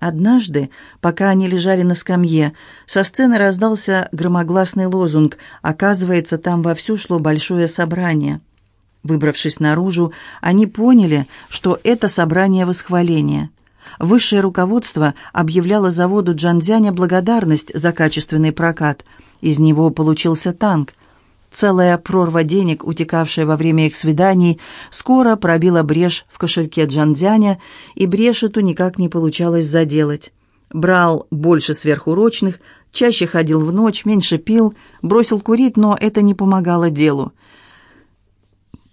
Однажды, пока они лежали на скамье, со сцены раздался громогласный лозунг «Оказывается, там вовсю шло большое собрание». Выбравшись наружу, они поняли, что это собрание восхваления. Высшее руководство объявляло заводу Джанзяня благодарность за качественный прокат. Из него получился танк. Целая прорва денег, утекавшая во время их свиданий, скоро пробила брешь в кошельке Джанзяня, и брешь эту никак не получалось заделать. Брал больше сверхурочных, чаще ходил в ночь, меньше пил, бросил курить, но это не помогало делу.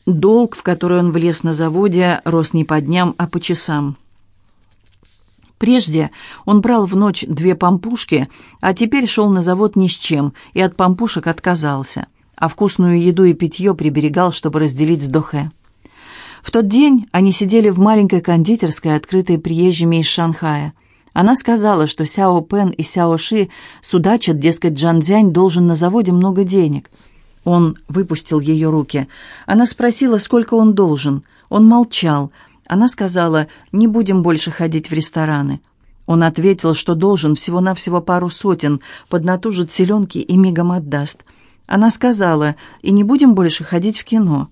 Долг, в который он влез на заводе, рос не по дням, а по часам. Прежде он брал в ночь две пампушки, а теперь шел на завод ни с чем и от пампушек отказался а вкусную еду и питье приберегал, чтобы разделить с Дохе. В тот день они сидели в маленькой кондитерской, открытой приезжими из Шанхая. Она сказала, что Сяо Пен и Сяо Ши судачат, дескать, Джан Цзянь должен на заводе много денег. Он выпустил ее руки. Она спросила, сколько он должен. Он молчал. Она сказала, не будем больше ходить в рестораны. Он ответил, что должен всего-навсего пару сотен, поднатужит селенки и мигом отдаст. Она сказала, и не будем больше ходить в кино.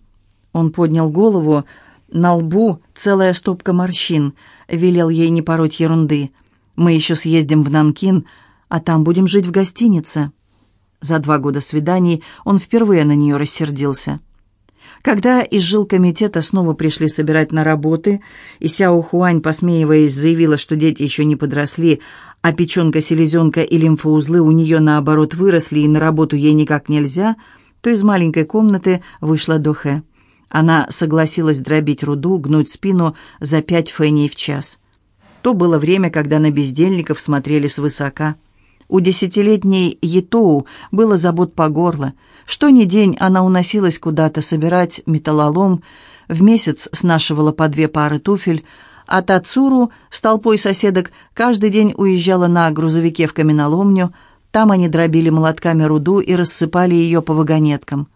Он поднял голову, на лбу целая стопка морщин, велел ей не пороть ерунды. Мы еще съездим в Нанкин, а там будем жить в гостинице. За два года свиданий он впервые на нее рассердился. Когда из жилкомитета снова пришли собирать на работы, и Сяо Хуань, посмеиваясь, заявила, что дети еще не подросли, а печенка, селезенка и лимфоузлы у нее, наоборот, выросли, и на работу ей никак нельзя, то из маленькой комнаты вышла Дохе. Она согласилась дробить руду, гнуть спину за пять феней в час. То было время, когда на бездельников смотрели свысока. У десятилетней Етоу было забот по горло. Что ни день она уносилась куда-то собирать металлолом, в месяц снашивала по две пары туфель, а Тацуру с толпой соседок каждый день уезжала на грузовике в каменоломню. Там они дробили молотками руду и рассыпали ее по вагонеткам.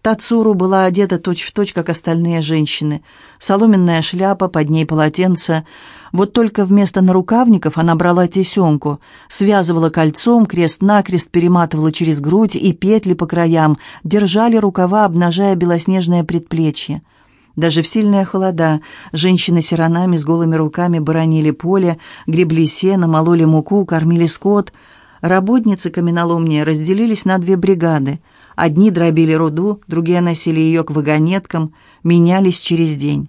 Тацуру была одета точь-в-точь, точь, как остальные женщины. Соломенная шляпа, под ней полотенце. Вот только вместо нарукавников она брала тесемку, связывала кольцом, крест-накрест перематывала через грудь и петли по краям, держали рукава, обнажая белоснежное предплечье. Даже в сильные холода женщины сиранами с голыми руками боронили поле, гребли сено, мололи муку, кормили скот. Работницы каменоломни разделились на две бригады. Одни дробили руду, другие носили ее к вагонеткам, менялись через день.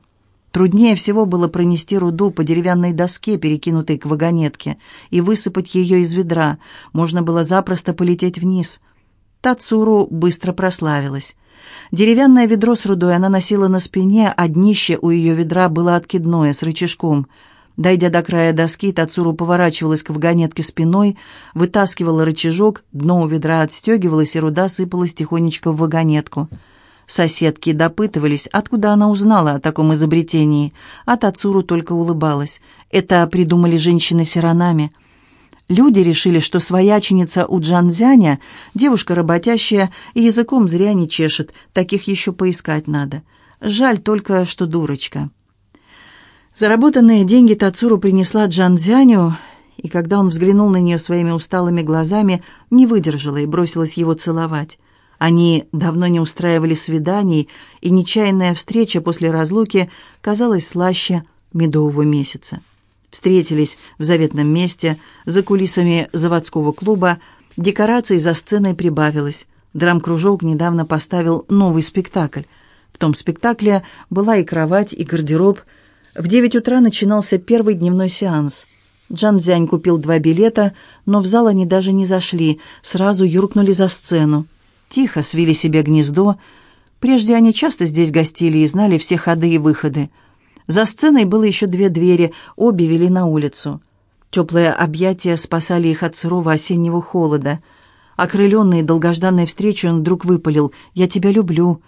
Труднее всего было пронести руду по деревянной доске, перекинутой к вагонетке, и высыпать ее из ведра. Можно было запросто полететь вниз. Тацуру быстро прославилась. Деревянное ведро с рудой она носила на спине, а днище у ее ведра было откидное, с рычажком. Дойдя до края доски, Тацуру поворачивалась к вагонетке спиной, вытаскивала рычажок, дно у ведра отстегивалось, и руда сыпалась тихонечко в вагонетку. Соседки допытывались, откуда она узнала о таком изобретении, а Тацуру только улыбалась. Это придумали женщины-сиранами — Люди решили, что свояченица у Джанзяня девушка работящая и языком зря не чешет, таких еще поискать надо. Жаль только, что дурочка. Заработанные деньги Тацуру принесла Джанзяню, и когда он взглянул на нее своими усталыми глазами, не выдержала и бросилась его целовать. Они давно не устраивали свиданий, и нечаянная встреча после разлуки казалась слаще медового месяца встретились в заветном месте, за кулисами заводского клуба, декораций за сценой прибавилось. Драм-кружок недавно поставил новый спектакль. В том спектакле была и кровать, и гардероб. В девять утра начинался первый дневной сеанс. Джан Цзянь купил два билета, но в зал они даже не зашли, сразу юркнули за сцену. Тихо свили себе гнездо. Прежде они часто здесь гостили и знали все ходы и выходы. За сценой было еще две двери, обе вели на улицу. Теплые объятия спасали их от сырого осеннего холода. Окрыленный долгожданной встречей, он вдруг выпалил «Я тебя люблю».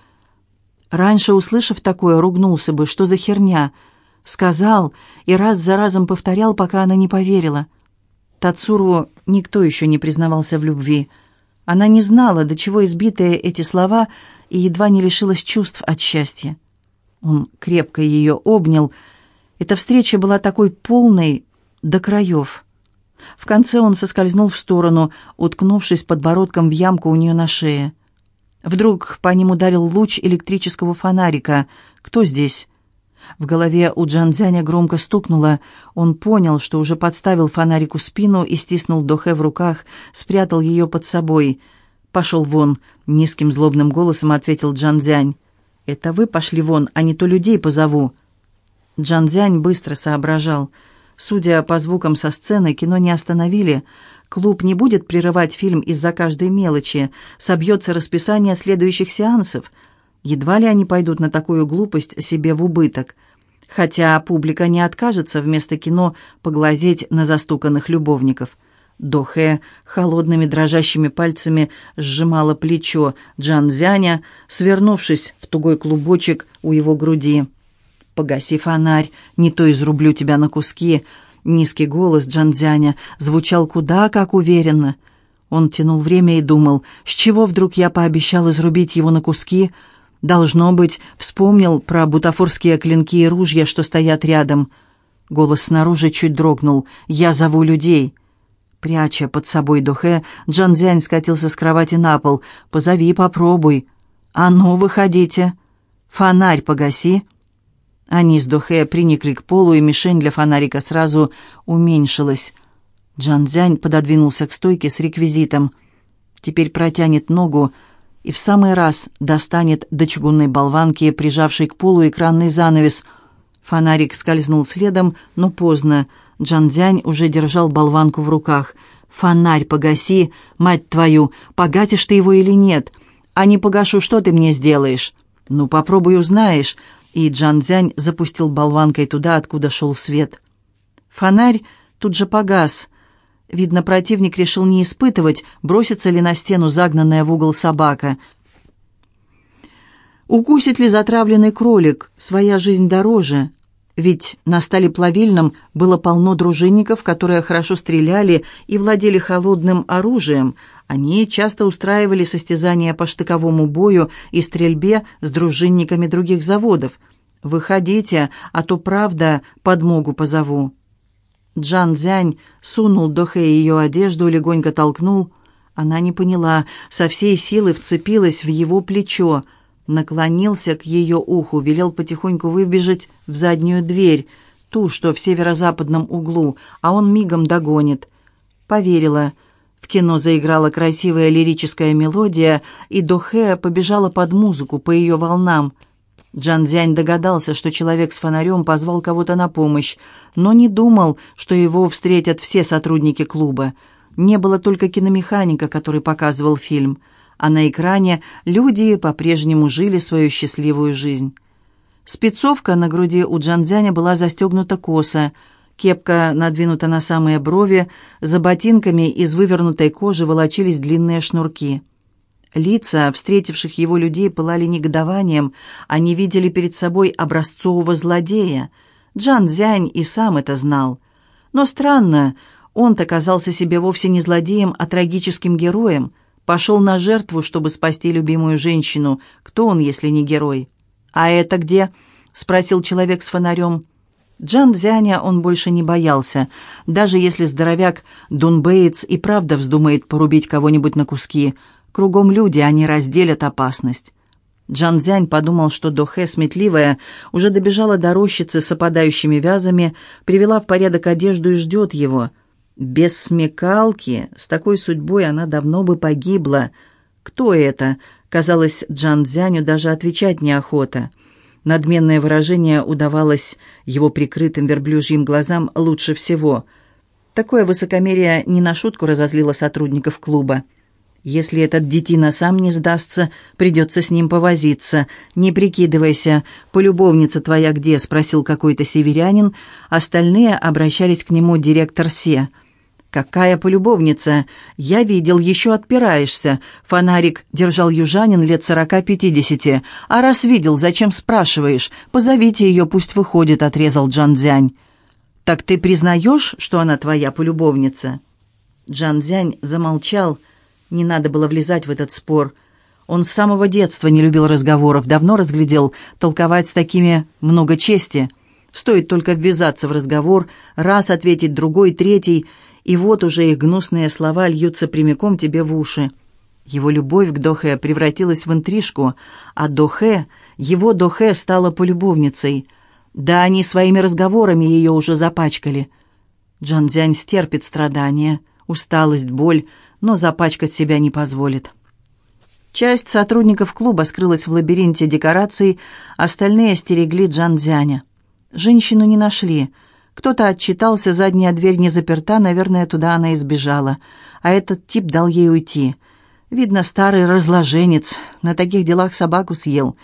Раньше, услышав такое, ругнулся бы «Что за херня?» Сказал и раз за разом повторял, пока она не поверила. Тацуру никто еще не признавался в любви. Она не знала, до чего избитые эти слова, и едва не лишилась чувств от счастья. Он крепко ее обнял. Эта встреча была такой полной, до краев. В конце он соскользнул в сторону, уткнувшись подбородком в ямку у нее на шее. Вдруг по ним ударил луч электрического фонарика. «Кто здесь?» В голове у Джанзяня громко стукнуло. Он понял, что уже подставил фонарику спину и стиснул Дохе в руках, спрятал ее под собой. «Пошел вон!» — низким злобным голосом ответил Джанзянь. «Это вы пошли вон, а не то людей позову». Джанзянь быстро соображал. Судя по звукам со сцены, кино не остановили. Клуб не будет прерывать фильм из-за каждой мелочи. Собьется расписание следующих сеансов. Едва ли они пойдут на такую глупость себе в убыток. Хотя публика не откажется вместо кино поглазеть на застуканных любовников. Дохе холодными дрожащими пальцами сжимала плечо Джанзяня, свернувшись в тугой клубочек у его груди. «Погаси фонарь, не то изрублю тебя на куски». Низкий голос Джанзяня звучал куда как уверенно. Он тянул время и думал, с чего вдруг я пообещал изрубить его на куски. Должно быть, вспомнил про бутафорские клинки и ружья, что стоят рядом. Голос снаружи чуть дрогнул. «Я зову людей». Пряча под собой Духе, Джанзянь скатился с кровати на пол. «Позови, попробуй». «А ну, выходите». «Фонарь погаси». Они с Духе приникли к полу, и мишень для фонарика сразу уменьшилась. Джанзянь пододвинулся к стойке с реквизитом. Теперь протянет ногу и в самый раз достанет до чугунной болванки, прижавшей к полу экранный занавес. Фонарик скользнул следом, но поздно — Джанзянь уже держал болванку в руках. «Фонарь погаси, мать твою, погасишь ты его или нет? А не погашу, что ты мне сделаешь?» «Ну, попробуй узнаешь». И Джанзянь запустил болванкой туда, откуда шел свет. Фонарь тут же погас. Видно, противник решил не испытывать, бросится ли на стену загнанная в угол собака. Укусит ли затравленный кролик? Своя жизнь дороже. Ведь на стале плавильном было полно дружинников, которые хорошо стреляли и владели холодным оружием. Они часто устраивали состязания по штыковому бою и стрельбе с дружинниками других заводов. «Выходите, а то правда подмогу позову». Джан Дзянь сунул Дохе ее одежду, легонько толкнул. Она не поняла, со всей силы вцепилась в его плечо – наклонился к ее уху, велел потихоньку выбежать в заднюю дверь, ту, что в северо-западном углу, а он мигом догонит. Поверила. В кино заиграла красивая лирическая мелодия, и Дохе побежала под музыку по ее волнам. Джан Дзянь догадался, что человек с фонарем позвал кого-то на помощь, но не думал, что его встретят все сотрудники клуба. Не было только киномеханика, который показывал фильм — а на экране люди по-прежнему жили свою счастливую жизнь. Спецовка на груди у Джанзяня была застегнута косо, кепка надвинута на самые брови, за ботинками из вывернутой кожи волочились длинные шнурки. Лица встретивших его людей пылали негодованием, они видели перед собой образцового злодея. Джан Зянь и сам это знал. Но странно, он-то казался себе вовсе не злодеем, а трагическим героем, Пошел на жертву, чтобы спасти любимую женщину. Кто он, если не герой? «А это где?» — спросил человек с фонарем. Джан Дзяня он больше не боялся. Даже если здоровяк Дун Бейтс и правда вздумает порубить кого-нибудь на куски, кругом люди, они разделят опасность. Джан Дзянь подумал, что Дохе, сметливая, уже добежала до рощицы с опадающими вязами, привела в порядок одежду и ждет его — без смекалки, с такой судьбой она давно бы погибла. Кто это? Казалось, Джан Дзяню даже отвечать неохота. Надменное выражение удавалось его прикрытым верблюжьим глазам лучше всего. Такое высокомерие не на шутку разозлило сотрудников клуба. Если этот детина сам не сдастся, придется с ним повозиться. Не прикидывайся, полюбовница твоя где?» — спросил какой-то северянин. Остальные обращались к нему директор Се — «Какая полюбовница! Я видел, еще отпираешься!» Фонарик держал южанин лет сорока-пятидесяти. «А раз видел, зачем спрашиваешь? Позовите ее, пусть выходит», — отрезал Джан Дзянь. «Так ты признаешь, что она твоя полюбовница?» Джан Дзянь замолчал. Не надо было влезать в этот спор. Он с самого детства не любил разговоров, давно разглядел толковать с такими много чести — Стоит только ввязаться в разговор, раз ответить другой, третий, и вот уже их гнусные слова льются прямиком тебе в уши. Его любовь к Дохе превратилась в интрижку, а Дохе, его Дохе стала полюбовницей. Да они своими разговорами ее уже запачкали. Джан Дзянь стерпит страдания, усталость, боль, но запачкать себя не позволит. Часть сотрудников клуба скрылась в лабиринте декораций, остальные стерегли Джан Дзяня. Женщину не нашли. Кто-то отчитался, задняя дверь не заперта, наверное, туда она избежала. А этот тип дал ей уйти. Видно, старый разложенец, на таких делах собаку съел.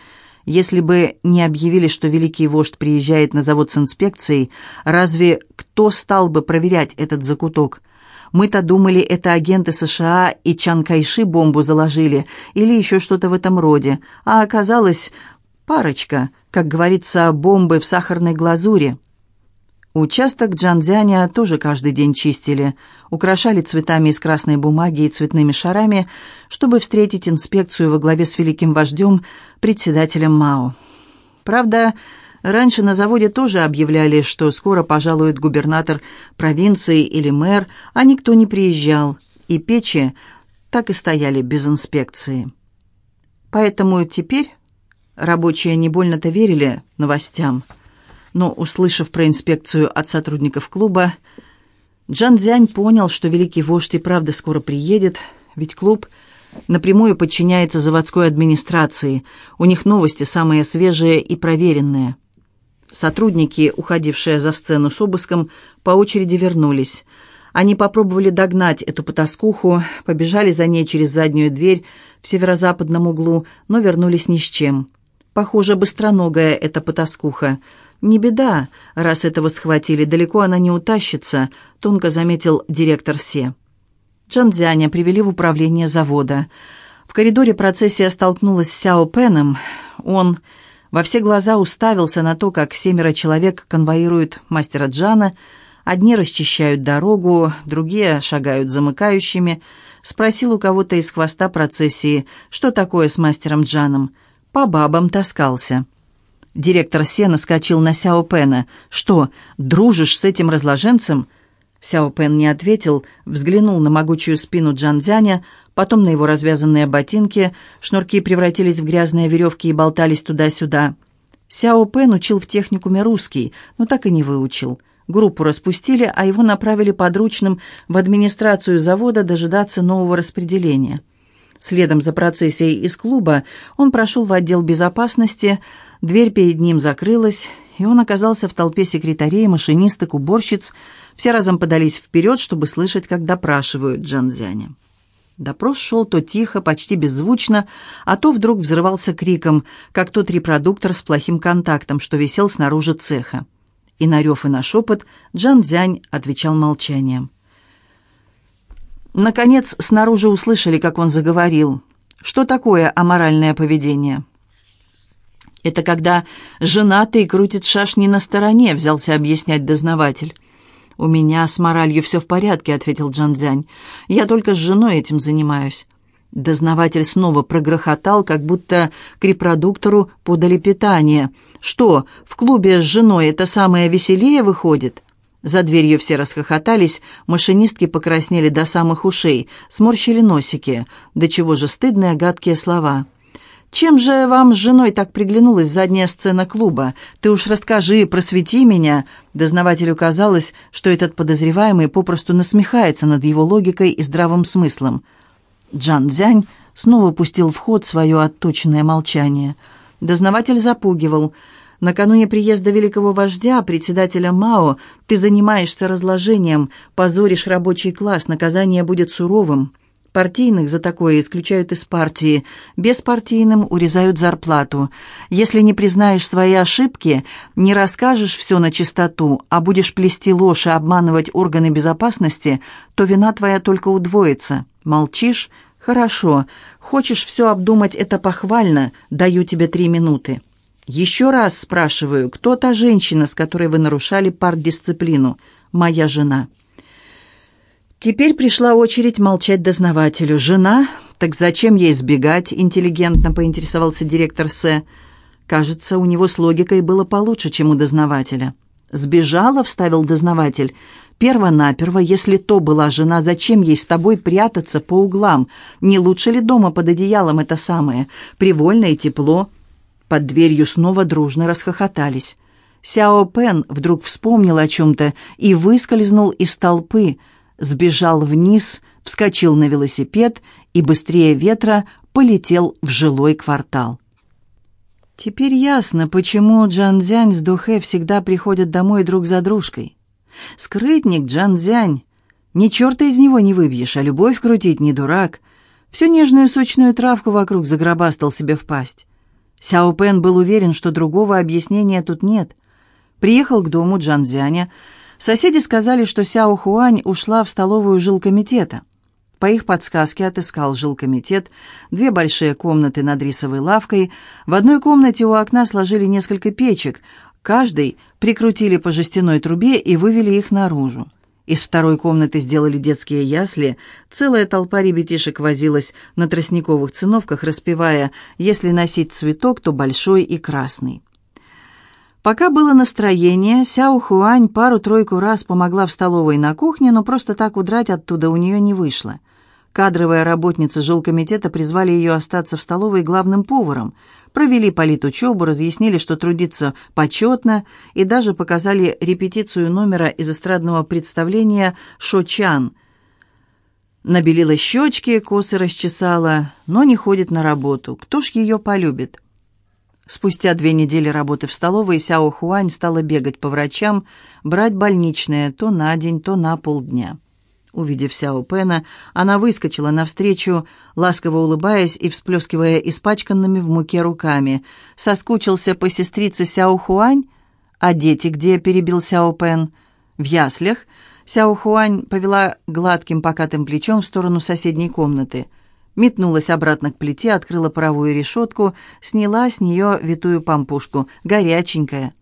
Если бы не объявили, что великий вождь приезжает на завод с инспекцией, разве кто стал бы проверять этот закуток? Мы-то думали, это агенты США и Чан Кайши бомбу заложили, или еще что-то в этом роде, а оказалось парочка, как говорится, бомбы в сахарной глазури. Участок Джанзяня тоже каждый день чистили, украшали цветами из красной бумаги и цветными шарами, чтобы встретить инспекцию во главе с великим вождем, председателем Мао. Правда, раньше на заводе тоже объявляли, что скоро пожалует губернатор провинции или мэр, а никто не приезжал, и печи так и стояли без инспекции. Поэтому теперь рабочие не больно-то верили новостям – но, услышав про инспекцию от сотрудников клуба, Джан Цзянь понял, что великий вождь и правда скоро приедет, ведь клуб напрямую подчиняется заводской администрации, у них новости самые свежие и проверенные. Сотрудники, уходившие за сцену с обыском, по очереди вернулись. Они попробовали догнать эту потаскуху, побежали за ней через заднюю дверь в северо-западном углу, но вернулись ни с чем. Похоже, быстроногая эта потаскуха – «Не беда, раз этого схватили, далеко она не утащится», — тонко заметил директор Се. Чанцзяня привели в управление завода. В коридоре процессия столкнулась с Сяо Пеном. Он во все глаза уставился на то, как семеро человек конвоируют мастера Джана, одни расчищают дорогу, другие шагают замыкающими. Спросил у кого-то из хвоста процессии, что такое с мастером Джаном. По бабам таскался. Директор Сена скачал на Сяо Пена. «Что, дружишь с этим разложенцем?» Сяо Пен не ответил, взглянул на могучую спину Джанзяня, потом на его развязанные ботинки, шнурки превратились в грязные веревки и болтались туда-сюда. Сяо Пен учил в техникуме русский, но так и не выучил. Группу распустили, а его направили подручным в администрацию завода дожидаться нового распределения. Следом за процессией из клуба он прошел в отдел безопасности, дверь перед ним закрылась, и он оказался в толпе секретарей, машинисток, уборщиц. Все разом подались вперед, чтобы слышать, как допрашивают Джанзяня. Допрос шел то тихо, почти беззвучно, а то вдруг взрывался криком, как тот репродуктор с плохим контактом, что висел снаружи цеха. И на рев, и на шепот Джан Дзянь отвечал молчанием. Наконец, снаружи услышали, как он заговорил. Что такое аморальное поведение? Это когда женатый крутит шашни на стороне, взялся объяснять дознаватель. «У меня с моралью все в порядке», — ответил Джан Цзянь. «Я только с женой этим занимаюсь». Дознаватель снова прогрохотал, как будто к репродуктору подали питание. «Что, в клубе с женой это самое веселее выходит?» За дверью все расхохотались, машинистки покраснели до самых ушей, сморщили носики. До чего же стыдные гадкие слова. «Чем же вам с женой так приглянулась задняя сцена клуба? Ты уж расскажи, просвети меня!» Дознавателю казалось, что этот подозреваемый попросту насмехается над его логикой и здравым смыслом. Джан Цзянь снова пустил в ход свое отточенное молчание. Дознаватель запугивал – Накануне приезда великого вождя, председателя МАО, ты занимаешься разложением, позоришь рабочий класс, наказание будет суровым. Партийных за такое исключают из партии, беспартийным урезают зарплату. Если не признаешь свои ошибки, не расскажешь все на чистоту, а будешь плести ложь и обманывать органы безопасности, то вина твоя только удвоится. Молчишь? Хорошо. Хочешь все обдумать, это похвально, даю тебе три минуты. «Еще раз спрашиваю, кто та женщина, с которой вы нарушали партдисциплину? Моя жена». Теперь пришла очередь молчать дознавателю. «Жена? Так зачем ей сбегать?» — интеллигентно поинтересовался директор С. Кажется, у него с логикой было получше, чем у дознавателя. «Сбежала», — вставил дознаватель. «Перво-наперво, если то была жена, зачем ей с тобой прятаться по углам? Не лучше ли дома под одеялом это самое? Привольно и тепло». Под дверью снова дружно расхохотались. Сяо Пен вдруг вспомнил о чем-то и выскользнул из толпы, сбежал вниз, вскочил на велосипед и быстрее ветра полетел в жилой квартал. Теперь ясно, почему Джан Цзянь с Духэ всегда приходят домой друг за дружкой. Скрытник Джан Цзянь. Ни черта из него не выбьешь, а любовь крутить не дурак. Всю нежную сочную травку вокруг загробастал себе в пасть. Сяо Пен был уверен, что другого объяснения тут нет. Приехал к дому Джан Цзяня. Соседи сказали, что Сяо Хуань ушла в столовую жилкомитета. По их подсказке отыскал жилкомитет, две большие комнаты над рисовой лавкой. В одной комнате у окна сложили несколько печек, каждой прикрутили по жестяной трубе и вывели их наружу. Из второй комнаты сделали детские ясли. Целая толпа ребятишек возилась на тростниковых циновках, распевая «Если носить цветок, то большой и красный». Пока было настроение, Сяо Хуань пару-тройку раз помогла в столовой на кухне, но просто так удрать оттуда у нее не вышло. Кадровая работница жилкомитета призвали ее остаться в столовой главным поваром, провели политучебу, разъяснили, что трудиться почетно, и даже показали репетицию номера из эстрадного представления «Шо-чан». Набелила щечки, косы расчесала, но не ходит на работу. Кто ж ее полюбит? Спустя две недели работы в столовой Сяо Хуань стала бегать по врачам, брать больничные то на день, то на полдня. Увидев Сяо Пена, она выскочила навстречу, ласково улыбаясь и всплескивая испачканными в муке руками. «Соскучился по сестрице Сяо Хуань? А дети где?» — перебил Сяо Пен. «В яслях». Сяо Хуань повела гладким покатым плечом в сторону соседней комнаты. Метнулась обратно к плите, открыла паровую решетку, сняла с нее витую пампушку, горяченькая.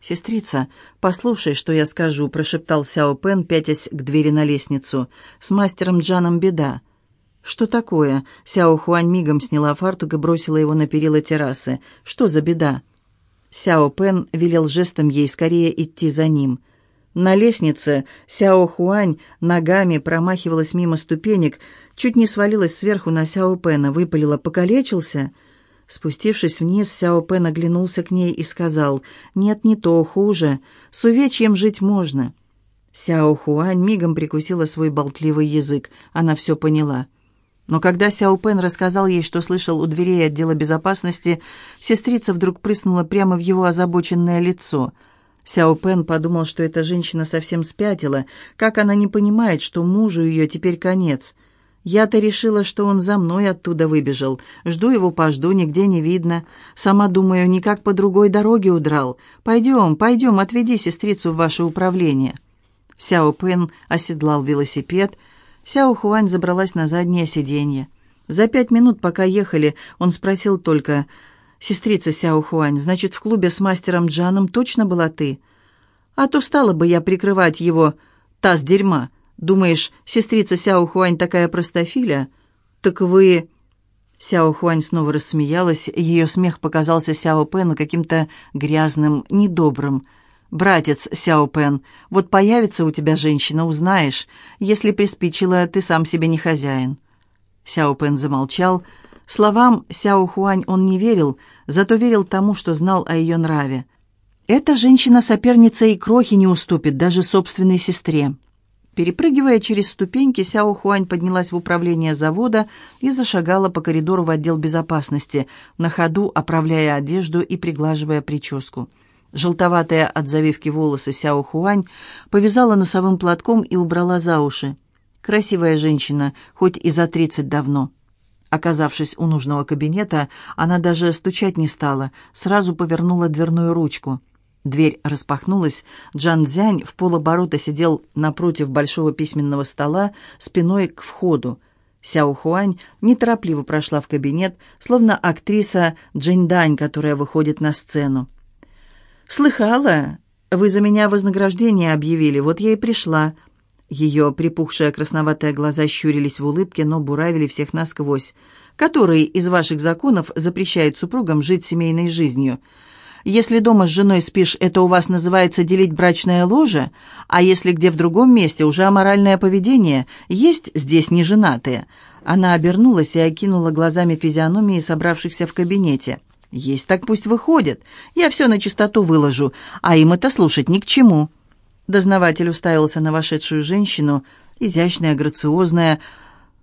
«Сестрица, послушай, что я скажу», — прошептал Сяо Пен, пятясь к двери на лестницу. «С мастером Джаном беда». «Что такое?» Сяо Хуань мигом сняла фартук и бросила его на перила террасы. «Что за беда?» Сяо Пен велел жестом ей скорее идти за ним. На лестнице Сяо Хуань ногами промахивалась мимо ступенек, чуть не свалилась сверху на Сяо Пена, выпалила «покалечился?» Спустившись вниз, Сяо Пен оглянулся к ней и сказал, «Нет, не то, хуже. С увечьем жить можно». Сяо Хуань мигом прикусила свой болтливый язык. Она все поняла. Но когда Сяо Пен рассказал ей, что слышал у дверей отдела безопасности, сестрица вдруг прыснула прямо в его озабоченное лицо. Сяо Пен подумал, что эта женщина совсем спятила, как она не понимает, что мужу ее теперь конец — я-то решила, что он за мной оттуда выбежал. Жду его, пожду, нигде не видно. Сама думаю, никак по другой дороге удрал. Пойдем, пойдем, отведи сестрицу в ваше управление». Сяо Пен оседлал велосипед. Сяо Хуань забралась на заднее сиденье. За пять минут, пока ехали, он спросил только, «Сестрица Сяо Хуань, значит, в клубе с мастером Джаном точно была ты? А то стала бы я прикрывать его таз дерьма». Думаешь, сестрица Сяо Хуань такая простофиля? Так вы...» Сяо Хуань снова рассмеялась, ее смех показался Сяо Пену каким-то грязным, недобрым. «Братец Сяо Пен, вот появится у тебя женщина, узнаешь. Если приспичило, ты сам себе не хозяин». Сяо Пен замолчал. Словам Сяо Хуань он не верил, зато верил тому, что знал о ее нраве. «Эта женщина-соперница и крохи не уступит даже собственной сестре». Перепрыгивая через ступеньки, Сяо Хуань поднялась в управление завода и зашагала по коридору в отдел безопасности, на ходу оправляя одежду и приглаживая прическу. Желтоватые от завивки волосы Сяо Хуань повязала носовым платком и убрала за уши. Красивая женщина, хоть и за тридцать давно. Оказавшись у нужного кабинета, она даже стучать не стала, сразу повернула дверную ручку – Дверь распахнулась. Джан Цзянь в полоборота сидел напротив большого письменного стола, спиной к входу. Сяо Хуань неторопливо прошла в кабинет, словно актриса Джень Дань, которая выходит на сцену. «Слыхала? Вы за меня вознаграждение объявили, вот я и пришла». Ее припухшие красноватые глаза щурились в улыбке, но буравили всех насквозь. Который из ваших законов запрещает супругам жить семейной жизнью? Если дома с женой спишь, это у вас называется делить брачное ложе, а если где в другом месте уже аморальное поведение, есть здесь неженатые». Она обернулась и окинула глазами физиономии собравшихся в кабинете. «Есть так пусть выходят. Я все на чистоту выложу, а им это слушать ни к чему». Дознаватель уставился на вошедшую женщину, изящная, грациозная,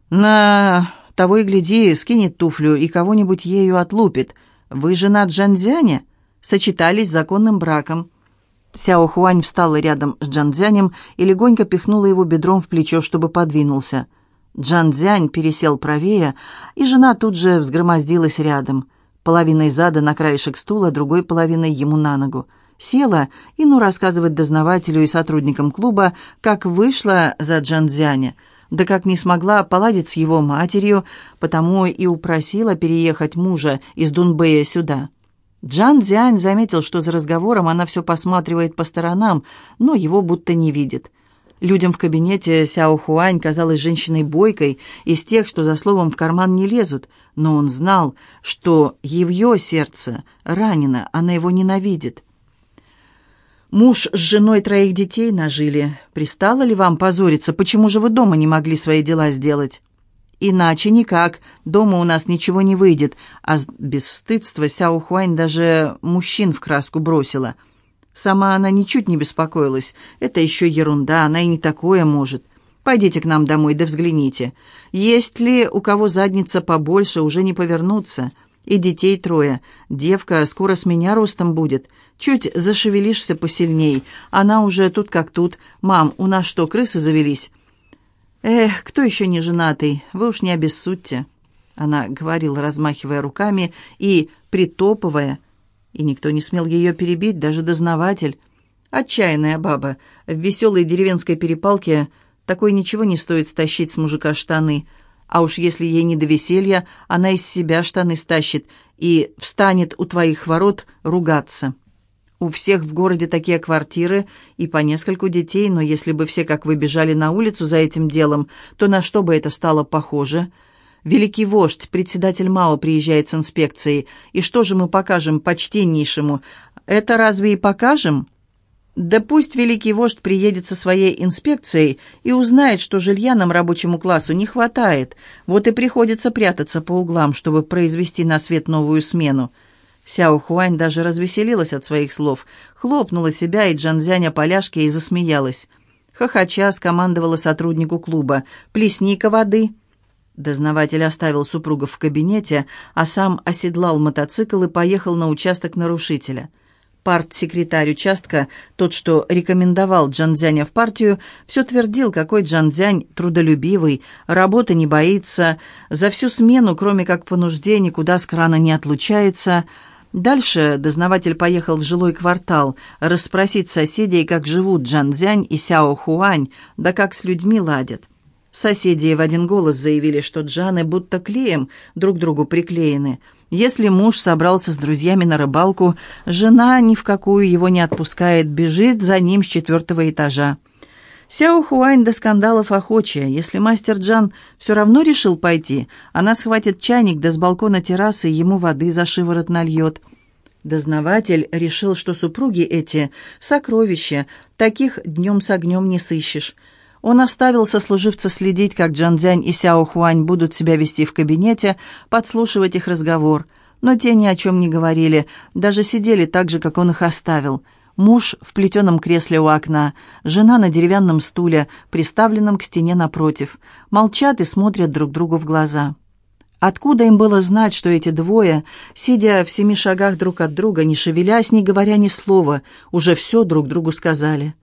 на того и гляди, скинет туфлю и кого-нибудь ею отлупит. «Вы жена Джанзяня?» Сочетались законным браком. Сяо Хуань встала рядом с Джанзянем и легонько пихнула его бедром в плечо, чтобы подвинулся. Джанзянь пересел правее, и жена тут же взгромоздилась рядом, половиной зада на краешек стула, другой половиной ему на ногу. Села и ну рассказывать дознавателю и сотрудникам клуба, как вышла за Джанзяня – да как не смогла поладить с его матерью, потому и упросила переехать мужа из Дунбэя сюда. Джан Дзянь заметил, что за разговором она все посматривает по сторонам, но его будто не видит. Людям в кабинете Сяо Хуань казалась женщиной бойкой, из тех, что за словом в карман не лезут, но он знал, что ее сердце ранено, она его ненавидит. Муж с женой троих детей нажили. Пристало ли вам позориться? Почему же вы дома не могли свои дела сделать? Иначе никак. Дома у нас ничего не выйдет. А без стыдства Сяо Хуань даже мужчин в краску бросила. Сама она ничуть не беспокоилась. Это еще ерунда, она и не такое может. Пойдите к нам домой, да взгляните. Есть ли у кого задница побольше, уже не повернуться?» И детей трое. Девка скоро с меня ростом будет. Чуть зашевелишься посильней. Она уже тут как тут. Мам, у нас что, крысы завелись? Эх, кто еще не женатый? Вы уж не обессудьте. Она говорила, размахивая руками и притопывая. И никто не смел ее перебить, даже дознаватель. Отчаянная баба. В веселой деревенской перепалке такой ничего не стоит стащить с мужика штаны — а уж если ей не до веселья, она из себя штаны стащит и встанет у твоих ворот ругаться. У всех в городе такие квартиры и по нескольку детей, но если бы все как вы бежали на улицу за этим делом, то на что бы это стало похоже? Великий вождь, председатель МАО приезжает с инспекцией, и что же мы покажем почтеннейшему? Это разве и покажем?» Да пусть великий вождь приедет со своей инспекцией и узнает, что жилья нам рабочему классу не хватает, вот и приходится прятаться по углам, чтобы произвести на свет новую смену. Сяо Хуань даже развеселилась от своих слов, хлопнула себя и Джанзяня поляшки и засмеялась. Хохоча скомандовала сотруднику клуба «Плесни-ка воды!» Дознаватель оставил супругов в кабинете, а сам оседлал мотоцикл и поехал на участок нарушителя – Партсекретарь участка, тот, что рекомендовал Джанзяня в партию, все твердил, какой Джанзянь трудолюбивый, работы не боится, за всю смену, кроме как по нужде, никуда с крана не отлучается. Дальше дознаватель поехал в жилой квартал, расспросить соседей, как живут Джанзянь и Сяо Хуань, да как с людьми ладят. Соседи в один голос заявили, что Джаны будто клеем друг другу приклеены – если муж собрался с друзьями на рыбалку, жена ни в какую его не отпускает, бежит за ним с четвертого этажа. Сяо Хуань до скандалов охочая. Если мастер Джан все равно решил пойти, она схватит чайник, да с балкона террасы ему воды за шиворот нальет. Дознаватель решил, что супруги эти — сокровища, таких днем с огнем не сыщешь. Он оставил сослуживца следить, как Джан Цзянь и Сяо Хуань будут себя вести в кабинете, подслушивать их разговор. Но те ни о чем не говорили, даже сидели так же, как он их оставил. Муж в плетеном кресле у окна, жена на деревянном стуле, приставленном к стене напротив. Молчат и смотрят друг другу в глаза. Откуда им было знать, что эти двое, сидя в семи шагах друг от друга, не шевелясь, не говоря ни слова, уже все друг другу сказали?